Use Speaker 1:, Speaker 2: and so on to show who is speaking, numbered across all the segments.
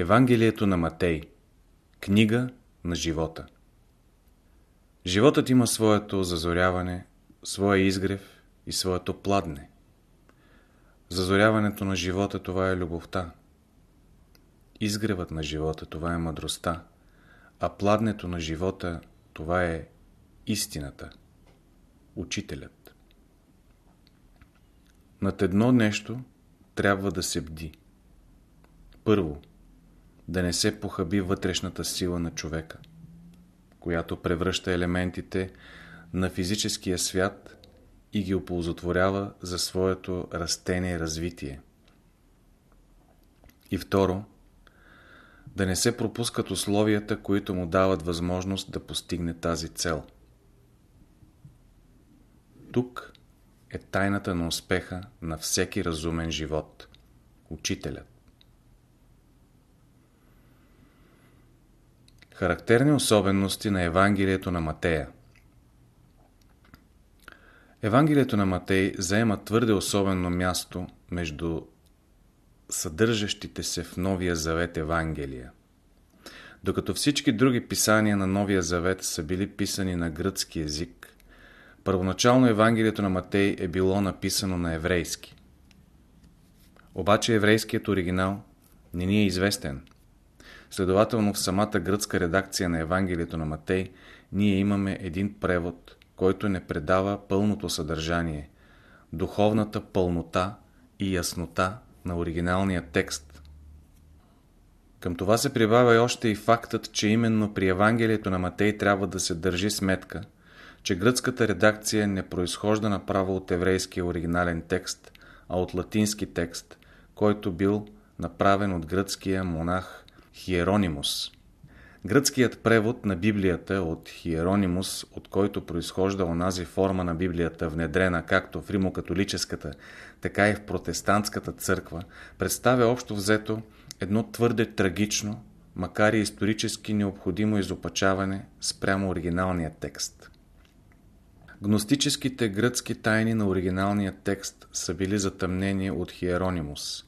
Speaker 1: Евангелието на Матей Книга на живота Животът има своето зазоряване, своя изгрев и своето пладне. Зазоряването на живота това е любовта. Изгревът на живота това е мъдростта, а пладнето на живота това е истината, учителят. Над едно нещо трябва да се бди. Първо, да не се похаби вътрешната сила на човека, която превръща елементите на физическия свят и ги оползотворява за своето растение и развитие. И второ, да не се пропускат условията, които му дават възможност да постигне тази цел. Тук е тайната на успеха на всеки разумен живот – учителят. Характерни особености на Евангелието на Матея Евангелието на Матей заема твърде особено място между съдържащите се в Новия Завет Евангелия. Докато всички други писания на Новия Завет са били писани на гръцки език, първоначално Евангелието на Матей е било написано на еврейски. Обаче еврейският оригинал не ни е известен – Следователно в самата гръцка редакция на Евангелието на Матей ние имаме един превод, който не предава пълното съдържание, духовната пълнота и яснота на оригиналния текст. Към това се прибавя и още и фактът, че именно при Евангелието на Матей трябва да се държи сметка, че гръцката редакция не произхожда направо от еврейския оригинален текст, а от латински текст, който бил направен от гръцкия монах Хиеронимус. Гръцкият превод на Библията от Хиеронимус, от който произхожда онази форма на Библията, внедрена както в римокатолическата, така и в протестантската църква, представя общо взето едно твърде трагично, макар и исторически необходимо изопачаване спрямо оригиналния текст. Гностическите гръцки тайни на оригиналния текст са били затъмнени от Хиеронимус –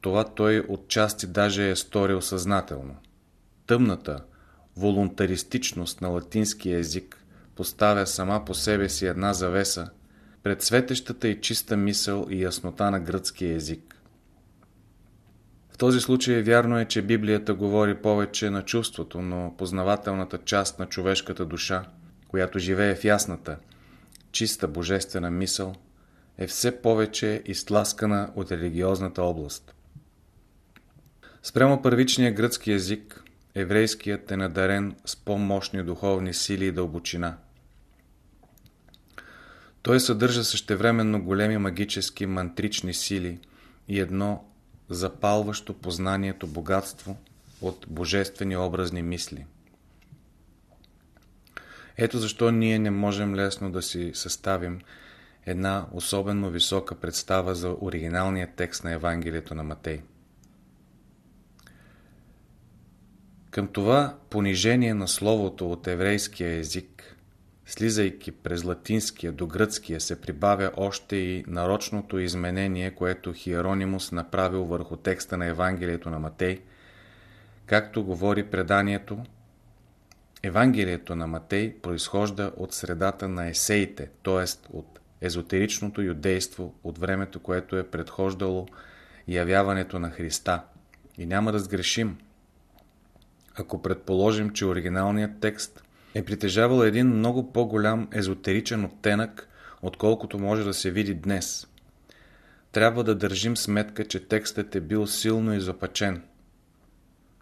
Speaker 1: това той отчасти даже е сторил съзнателно. Тъмната, волунтаристичност на латинския език поставя сама по себе си една завеса пред светещата и чиста мисъл и яснота на гръцкия език. В този случай вярно е, че Библията говори повече на чувството, но познавателната част на човешката душа, която живее в ясната, чиста божествена мисъл, е все повече изтласкана от религиозната област. Спрямо първичния гръцки език, еврейският е надарен с по-мощни духовни сили и дълбочина. Той съдържа същевременно големи магически мантрични сили и едно запалващо познанието богатство от божествени образни мисли. Ето защо ние не можем лесно да си съставим една особено висока представа за оригиналния текст на Евангелието на Матей. Към това понижение на словото от еврейския език, слизайки през латинския до гръцкия, се прибавя още и нарочното изменение, което Хиеронимус направил върху текста на Евангелието на Матей, както говори преданието, Евангелието на Матей произхожда от средата на есеите, т.е. от езотеричното юдейство от времето, което е предхождало явяването на Христа. И няма да сгрешим, ако предположим, че оригиналният текст е притежавал един много по-голям езотеричен оттенък, отколкото може да се види днес. Трябва да държим сметка, че текстът е бил силно изопачен.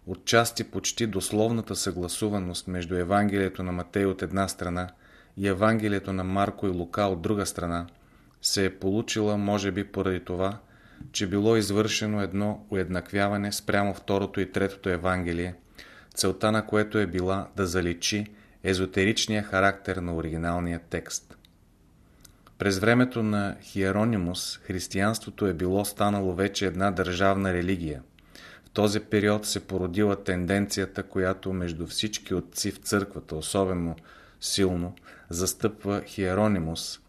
Speaker 1: Отчасти почти дословната съгласуваност между Евангелието на Матей от една страна и Евангелието на Марко и Лука от друга страна се е получила, може би, поради това, че било извършено едно уеднаквяване спрямо второто и третото Евангелие – целта на което е била да заличи езотеричния характер на оригиналния текст. През времето на Хиеронимус християнството е било станало вече една държавна религия. В този период се породила тенденцията, която между всички отци в църквата, особено силно, застъпва Хиеронимус,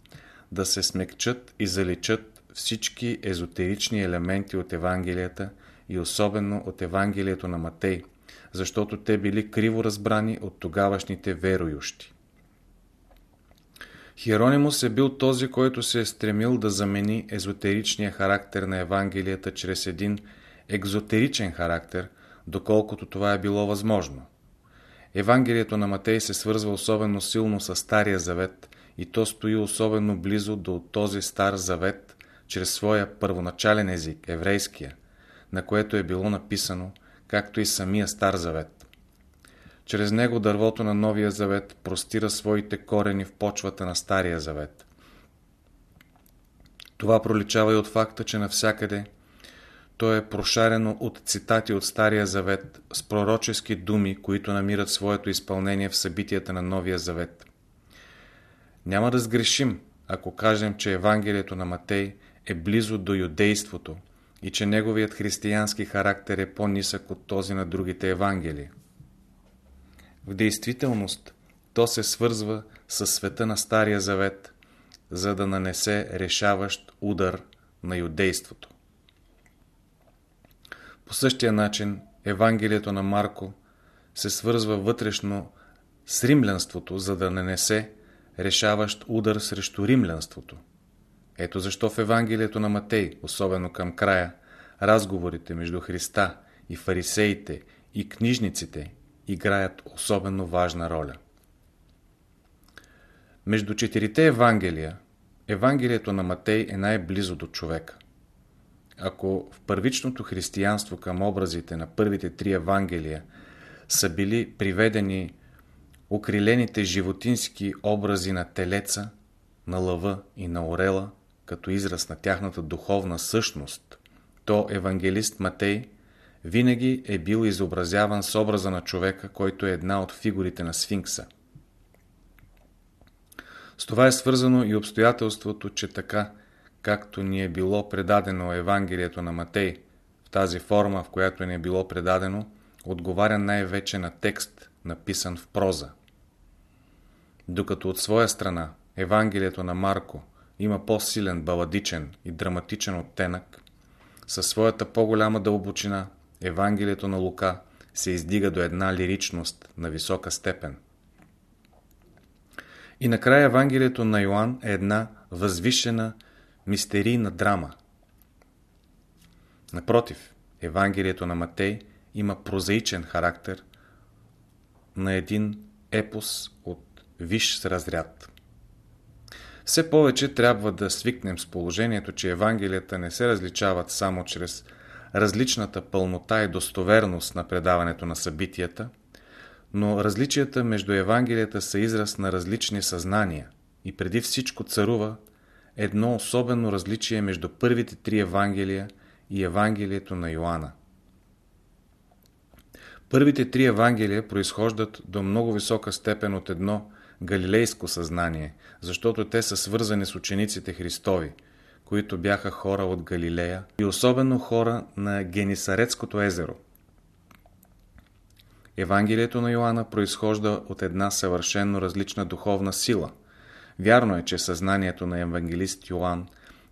Speaker 1: да се смекчат и заличат всички езотерични елементи от Евангелията и особено от Евангелието на Матей, защото те били криво разбрани от тогавашните верующи. Хиеронимус е бил този, който се е стремил да замени езотеричния характер на Евангелията чрез един екзотеричен характер, доколкото това е било възможно. Евангелието на Матей се свързва особено силно с Стария Завет и то стои особено близо до този Стар Завет чрез своя първоначален език, еврейския, на което е било написано, както и самия Стар Завет. Чрез него дървото на Новия Завет простира своите корени в почвата на Стария Завет. Това проличава и от факта, че навсякъде то е прошарено от цитати от Стария Завет с пророчески думи, които намират своето изпълнение в събитията на Новия Завет. Няма да сгрешим, ако кажем, че Евангелието на Матей е близо до юдейството и че неговият християнски характер е по-нисък от този на другите Евангелии. В действителност то се свързва с света на Стария Завет, за да нанесе решаващ удар на юдейството. По същия начин Евангелието на Марко се свързва вътрешно с римлянството, за да нанесе решаващ удар срещу римлянството. Ето защо в Евангелието на Матей, особено към края, разговорите между Христа и фарисеите и книжниците играят особено важна роля. Между четирите Евангелия, Евангелието на Матей е най-близо до човека. Ако в първичното християнство към образите на първите три Евангелия са били приведени окрилените животински образи на телеца, на лъва и на орела, като израз на тяхната духовна същност, то евангелист Матей винаги е бил изобразяван с образа на човека, който е една от фигурите на сфинкса. С това е свързано и обстоятелството, че така, както ни е било предадено Евангелието на Матей, в тази форма, в която ни е било предадено, отговаря най-вече на текст, написан в проза. Докато от своя страна Евангелието на Марко има по-силен баладичен и драматичен оттенък, със своята по-голяма дълбочина Евангелието на Лука се издига до една лиричност на висока степен. И накрая Евангелието на Йоанн е една възвишена мистерийна драма. Напротив, Евангелието на Матей има прозаичен характер на един епос от виш разряд. Все повече трябва да свикнем с положението, че Евангелията не се различават само чрез различната пълнота и достоверност на предаването на събитията, но различията между Евангелията са израз на различни съзнания и преди всичко царува едно особено различие между първите три Евангелия и Евангелието на Йоанна. Първите три Евангелия произхождат до много висока степен от едно галилейско съзнание, защото те са свързани с учениците Христови, които бяха хора от Галилея и особено хора на Генисарецкото езеро. Евангелието на Йоанна произхожда от една съвършенно различна духовна сила. Вярно е, че съзнанието на евангелист Йоанн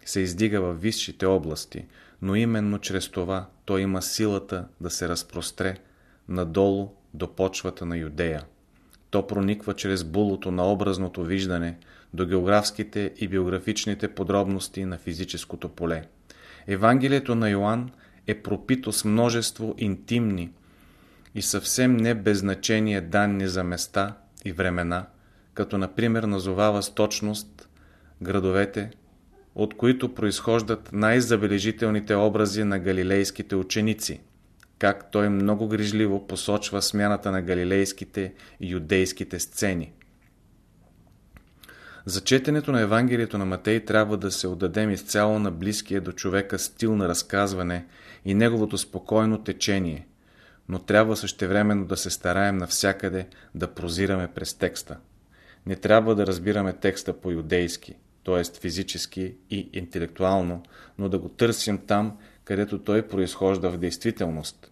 Speaker 1: се издига в висшите области, но именно чрез това той има силата да се разпростре надолу до почвата на Юдея. То прониква чрез булото на образното виждане до географските и биографичните подробности на физическото поле. Евангелието на Йоанн е пропито с множество интимни и съвсем не без данни за места и времена, като например назовава с точност градовете, от които произхождат най-забележителните образи на галилейските ученици – как той много грижливо посочва смяната на галилейските и юдейските сцени. За четенето на Евангелието на Матей трябва да се отдадем изцяло на близкия до човека стил на разказване и неговото спокойно течение, но трябва същевременно да се стараем навсякъде да прозираме през текста. Не трябва да разбираме текста по-юдейски, т.е. физически и интелектуално, но да го търсим там, където той произхожда в действителност,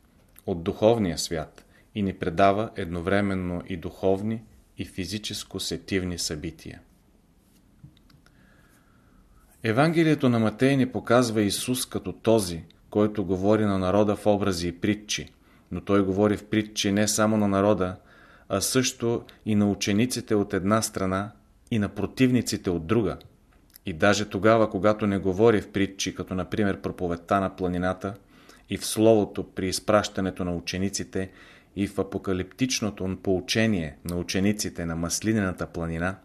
Speaker 1: от духовния свят и ни предава едновременно и духовни и физическо-сетивни събития. Евангелието на Матей ни показва Исус като този, който говори на народа в образи и притчи, но той говори в притчи не само на народа, а също и на учениците от една страна и на противниците от друга. И даже тогава, когато не говори в притчи, като например проповедта на планината, и в Словото при изпращането на учениците, и в апокалиптичното поучение на учениците на Маслинената планина,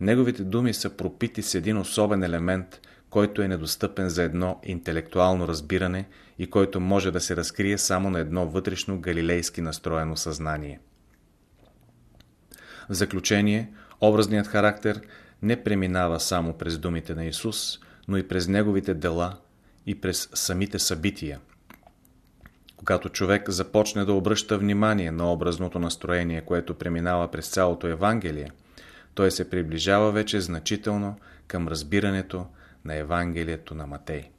Speaker 1: неговите думи са пропити с един особен елемент, който е недостъпен за едно интелектуално разбиране и който може да се разкрие само на едно вътрешно галилейски настроено съзнание. В заключение, образният характер не преминава само през думите на Исус, но и през неговите дела и през самите събития. Когато човек започне да обръща внимание на образното настроение, което преминава през цялото Евангелие, той се приближава вече значително към разбирането на Евангелието на Матей.